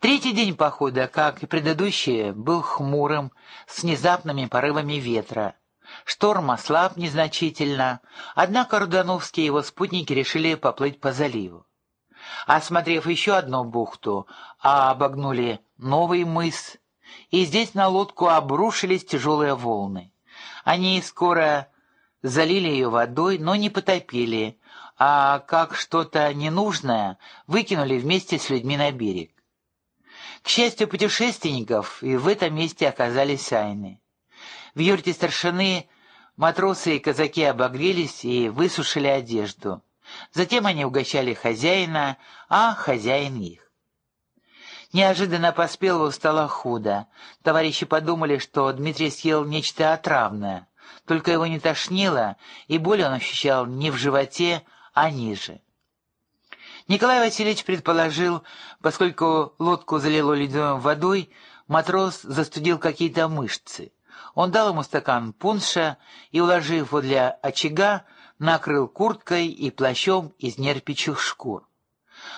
Третий день похода, как и предыдущие, был хмурым, с внезапными порывами ветра. Шторм ослаб незначительно, однако Рудановские и его спутники решили поплыть по заливу. Осмотрев еще одну бухту, а обогнули новый мыс, и здесь на лодку обрушились тяжелые волны. Они скоро залили ее водой, но не потопили, а как что-то ненужное выкинули вместе с людьми на берег. К счастью путешественников, и в этом месте оказались айны. В юрте старшины матросы и казаки обогрелись и высушили одежду. Затем они угощали хозяина, а хозяин их. Неожиданно Поспелову стало худо. Товарищи подумали, что Дмитрий съел нечто отравное. Только его не тошнило, и боль он ощущал не в животе, а ниже. Николай Васильевич предположил, поскольку лодку залило ледяной водой, матрос застудил какие-то мышцы. Он дал ему стакан пунша и, уложив для очага, накрыл курткой и плащом из нерпячих шкур.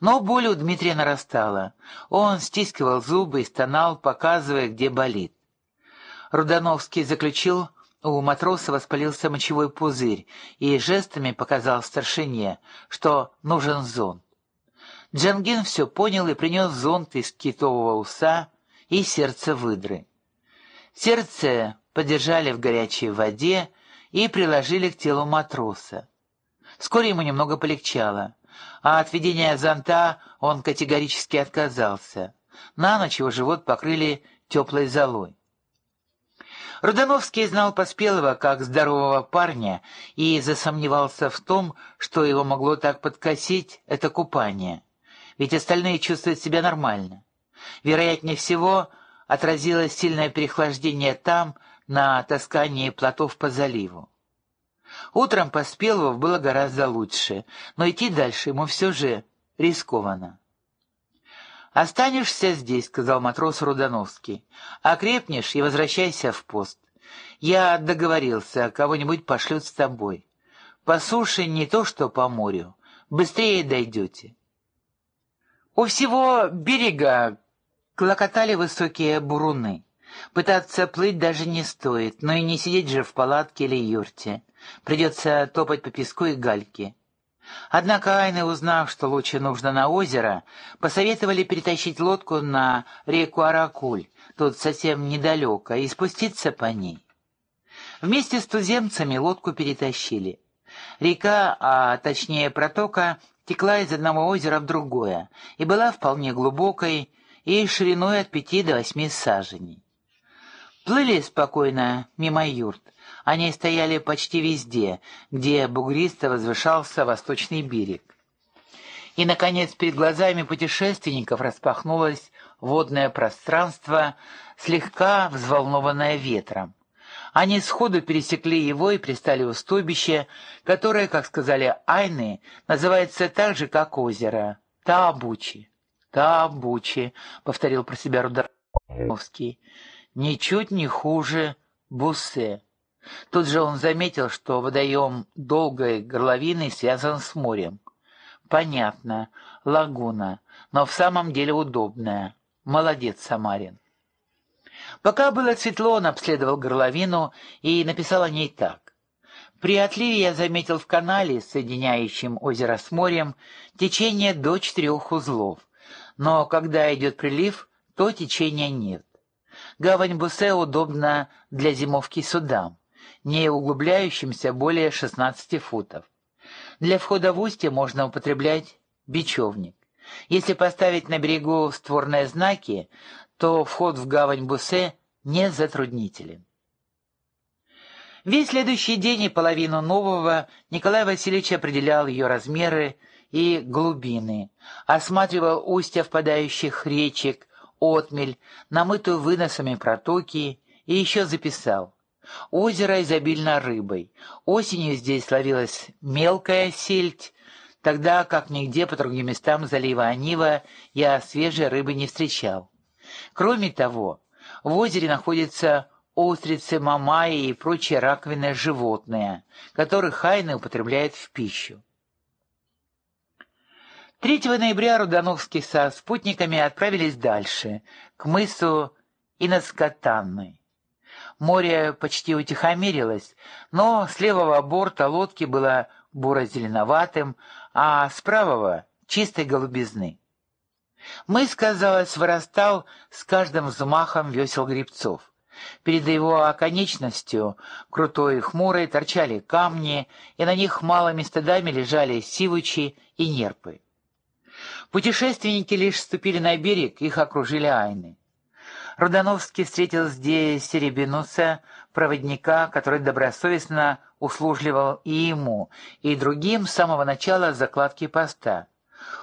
Но боль у Дмитрия нарастала. Он стискивал зубы и стонал, показывая, где болит. Рудановский заключил, у матроса воспалился мочевой пузырь и жестами показал старшине, что нужен зонт. Джангин все понял и принес зонт из китового уса и сердце выдры. Сердце подержали в горячей воде и приложили к телу матроса. Вскоре ему немного полегчало, а от ведения зонта он категорически отказался. На ночь его живот покрыли теплой золой. Рудановский знал Поспелого как здорового парня и засомневался в том, что его могло так подкосить это купание ведь остальные чувствуют себя нормально. Вероятнее всего, отразилось сильное переохлаждение там, на таскании плотов по заливу. Утром Поспелову было гораздо лучше, но идти дальше ему все же рискованно. «Останешься здесь», — сказал матрос Рудановский. «Окрепнешь и возвращайся в пост. Я договорился, кого-нибудь пошлют с тобой. По суше не то, что по морю. Быстрее дойдете». У всего берега клокотали высокие буруны. Пытаться плыть даже не стоит, но и не сидеть же в палатке или юрте. Придется топать по песку и гальке. Однако Айны, узнав, что лучше нужно на озеро, посоветовали перетащить лодку на реку Аракуль, тут совсем недалеко, и спуститься по ней. Вместе с туземцами лодку перетащили. Река, а точнее протока, текла из одного озера в другое и была вполне глубокой и шириной от пяти до восьми саженей. Плыли спокойно мимо юрт. Они стояли почти везде, где бугристо возвышался восточный берег. И, наконец, перед глазами путешественников распахнулось водное пространство, слегка взволнованное ветром. Они сходу пересекли его и пристали у стойбища, которое, как сказали Айны, называется так же, как озеро — Таабучи. «Таабучи», — повторил про себя Рудановский, — «ничуть не хуже Буссе». Тут же он заметил, что водоем долгой горловиной связан с морем. Понятно, лагуна, но в самом деле удобная. Молодец, Самарин. Пока было светло, он обследовал горловину и написал о ней так. При отливе я заметил в канале, соединяющем озеро с морем, течение до четырех узлов, но когда идет прилив, то течения нет. Гавань Бусе удобна для зимовки судам, не углубляющимся более 16 футов. Для входа в устье можно употреблять бечевник. Если поставить на берегу створные знаки, то вход в гавань Бусе не затруднителен. Весь следующий день и половину нового Николай Васильевич определял ее размеры и глубины, осматривал устья впадающих речек, отмель, намытую выносами протоки и еще записал. Озеро изобильно рыбой. Осенью здесь ловилась мелкая сельдь, тогда как нигде по другим местам залива Анива я свежей рыбы не встречал. Кроме того, в озере находятся устрицы, мамаи и прочие раковинные животные, которых хайны употребляют в пищу. 3 ноября Рудановский со спутниками отправились дальше, к мысу Иноскотанны. Море почти утихомирилось, но с левого борта лодки было буро-зеленоватым, а с правого — чистой голубизны. Мыс, казалось, вырастал с каждым взмахом весел грибцов. Перед его оконечностью, крутой и хмурой, торчали камни, и на них малыми стыдами лежали сивучи и нерпы. Путешественники лишь ступили на берег, их окружили айны. Рудановский встретил здесь Серебинуса, проводника, который добросовестно услужливал и ему, и другим с самого начала закладки поста.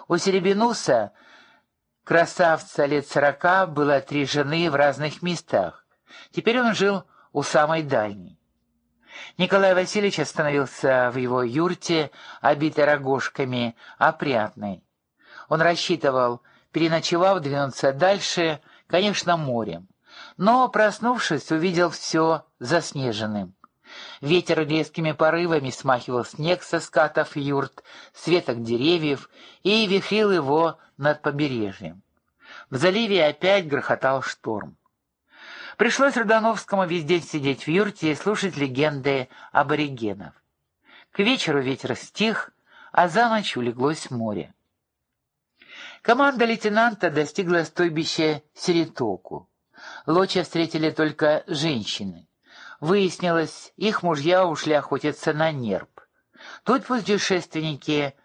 У Серебинуса, красавца лет сорока, было три жены в разных местах. Теперь он жил у самой дальней. Николай Васильевич остановился в его юрте, обитой рогожками, опрятной. Он рассчитывал, переночевав, двинуться дальше, конечно, морем. Но, проснувшись, увидел все заснеженным. Ветер резкими порывами смахивал снег со скатов юрт, с веток деревьев и вихрил его над побережьем. В заливе опять грохотал шторм. Пришлось Родановскому везде сидеть в юрте и слушать легенды аборигенов. К вечеру ветер стих, а за ночь улеглось море. Команда лейтенанта достигла стойбища Серетоку. Лоча встретили только женщины. Выяснилось, их мужья ушли охотиться на нерп. Тут путешественники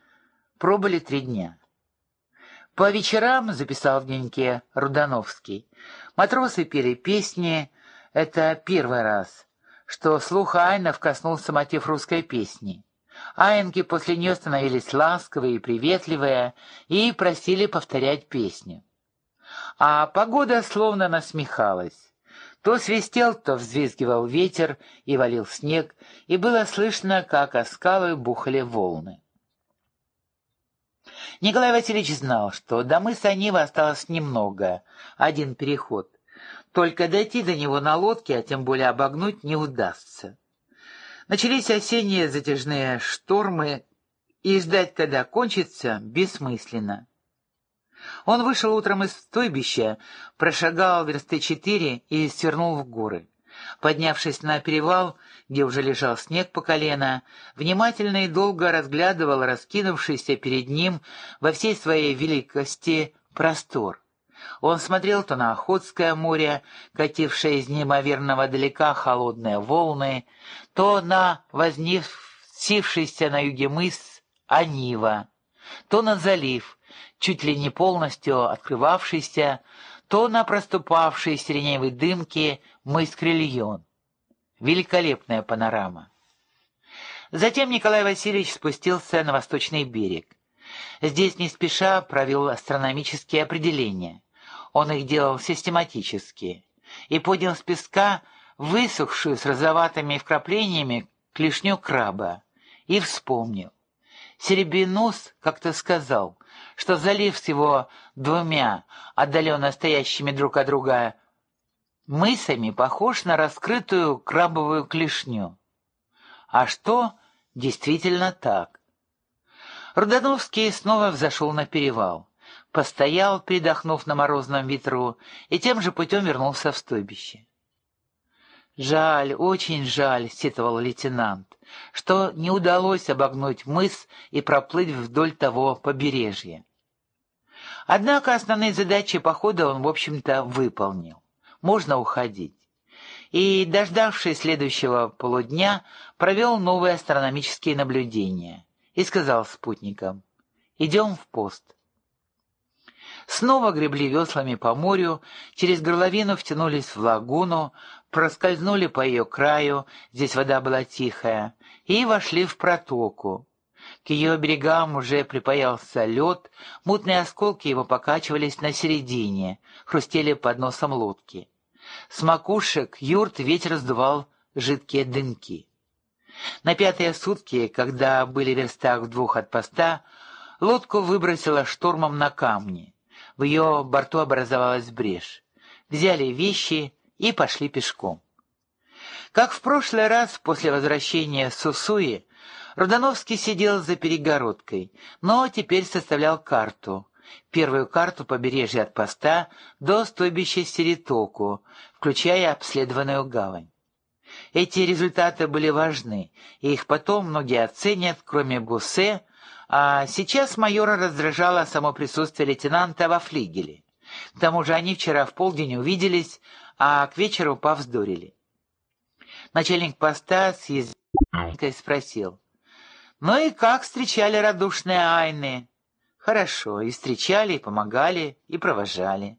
пробыли три дня. По вечерам, записал в дневнике Рудановский, матросы пели песни, это первый раз, что слуха Айнов коснулся мотив русской песни. Аинки после нее становились ласковые и приветливые и просили повторять песню. А погода словно насмехалась. То свистел, то взвизгивал ветер и валил снег, и было слышно, как о скалы бухали волны. Николай Васильевич знал, что до мыса Нива осталось немного, один переход. Только дойти до него на лодке, а тем более обогнуть, не удастся. Начались осенние затяжные штормы, и ждать, когда кончится, бессмысленно. Он вышел утром из стойбища, прошагал версты четыре и свернул в горы. Поднявшись на перевал, где уже лежал снег по колено, внимательно и долго разглядывал раскинувшийся перед ним во всей своей великости простор. Он смотрел то на Охотское море, катившее из неимоверного далека холодные волны, то на вознесившийся на юге мыс Анива, то на залив, чуть ли не полностью открывавшийся, то на проступавшие сиреневой дымки мыс Крильон. Великолепная панорама. Затем Николай Васильевич спустился на восточный берег. Здесь не спеша провел астрономические определения. Он их делал систематически и поднял с песка высохшую с розоватыми вкраплениями клешню краба и вспомнил. Серебинус как-то сказал, что залив с его двумя отдаленно стоящими друг от друга мысами похож на раскрытую крабовую клешню. А что действительно так? Рудановский снова взошел на перевал постоял, передохнув на морозном ветру, и тем же путем вернулся в стойбище. «Жаль, очень жаль», — сетовал лейтенант, — «что не удалось обогнуть мыс и проплыть вдоль того побережья». Однако основные задачи похода он, в общем-то, выполнил. Можно уходить. И, дождавшись следующего полудня, провел новые астрономические наблюдения и сказал спутникам «Идем в пост». Снова гребли веслами по морю, через горловину втянулись в лагуну, проскользнули по ее краю, здесь вода была тихая, и вошли в протоку. К ее берегам уже припаялся лед, мутные осколки его покачивались на середине, хрустели под носом лодки. С макушек юрт ветер сдувал жидкие дымки. На пятые сутки, когда были в верстах в двух от поста, лодку выбросило штормом на камни. В ее борту образовалась брешь. Взяли вещи и пошли пешком. Как в прошлый раз после возвращения Сусуи, Рудановский сидел за перегородкой, но теперь составлял карту. Первую карту побережья от поста до стойбища Серетоку, включая обследованную гавань. Эти результаты были важны, и их потом многие оценят, кроме Буссе, а сейчас майора раздражало само присутствие лейтенанта во флигеле. К тому же они вчера в полдень увиделись, а к вечеру повздорили. Начальник поста с язвой спросил. «Ну и как встречали радушные айны?» «Хорошо, и встречали, и помогали, и провожали».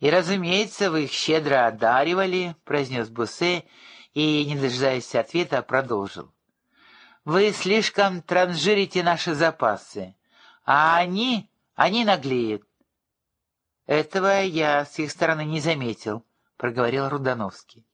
«И, разумеется, вы их щедро одаривали», — произнес Буссе, и, не дожидаясь ответа, продолжил. «Вы слишком транжирите наши запасы, а они, они наглеют». «Этого я с их стороны не заметил», — проговорил Рудановский.